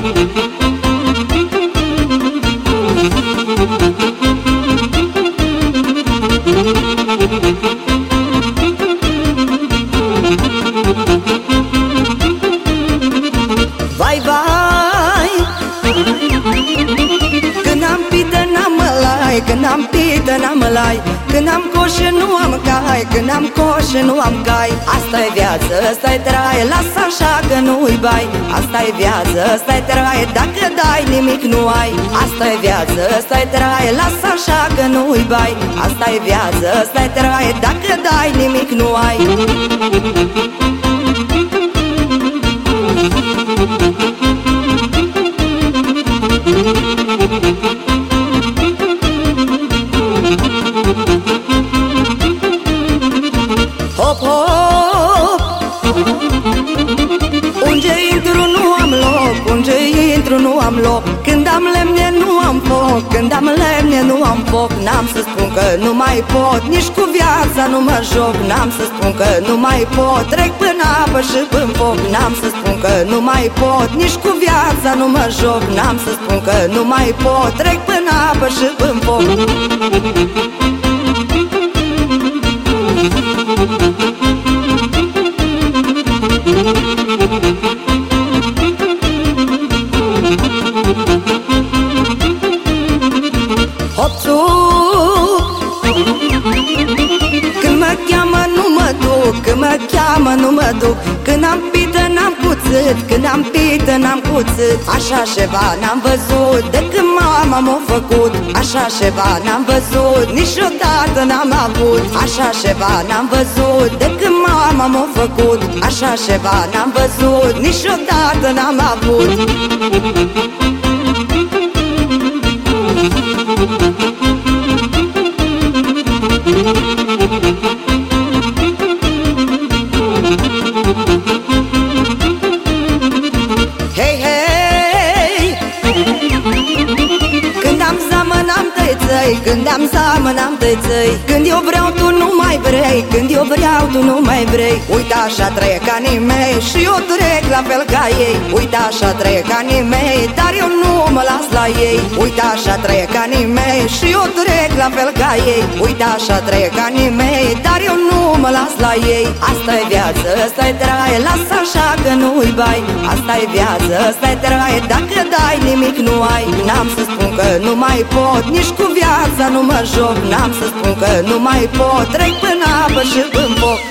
Thank you. Pită n-am mălai Când am coșe nu am cai Când am coșe nu am cai. Asta e viață, asta e trai Lasă așa că nu-i bai. Asta e viață, asta e trai Dacă dai nimic nu ai. Asta e viață, asta e trai Lasă așa că nu-i bai. Asta e viață, asta e trai Dacă dai nimic nu ai Hop, hop Unde intru nu am loc Unde intru nu am loc. Când am lemne nu am foc Când am lemne nu am foc. N-am să spun că nu mai pot Nici cu viața nu mă joc. N-am să spun că nu mai pot Trec până apă și până foc. N-am să spun că nu mai pot Nici cu viața nu mă joc. N-am să spun că nu mai pot Trec până apă și până foc Hop, Când mă cheamă nu mă duc Când mă cheamă nu mă duc. Când am pită n-am cuțit Când am pită n-am cuțit. Așa ceva n-am văzut De când mama m-a făcut. Așa ceva n-am văzut Niciodată n-am avut. Așa ceva n-am văzut De când mama m-a făcut. Așa ceva n-am văzut Niciodată n-am avut n-am tăițăi Când am zamă n-am tăițăi Când eu vreau tu nu mai vrei Când eu vreau tu nu mai vrei. Uite așa trăiesc anii mei Și eu trec la fel ca ei. Uite așa trăiesc anii mei Dar eu nu mă las la ei. Uite așa trăiesc anii mei Și eu trec la fel ca ei. Uite așa trăiesc anii mei Dar eu nu mă las la ei. Asta e viață, asta e trai Lasă așa că nu-i bai. Asta e viață, asta e trai Dacă dai nimic nu ai. N-am să spun că nu mai pot Nici cu viața nu mă joc. N-am să spun că nu mai pot Trec până apă și până foc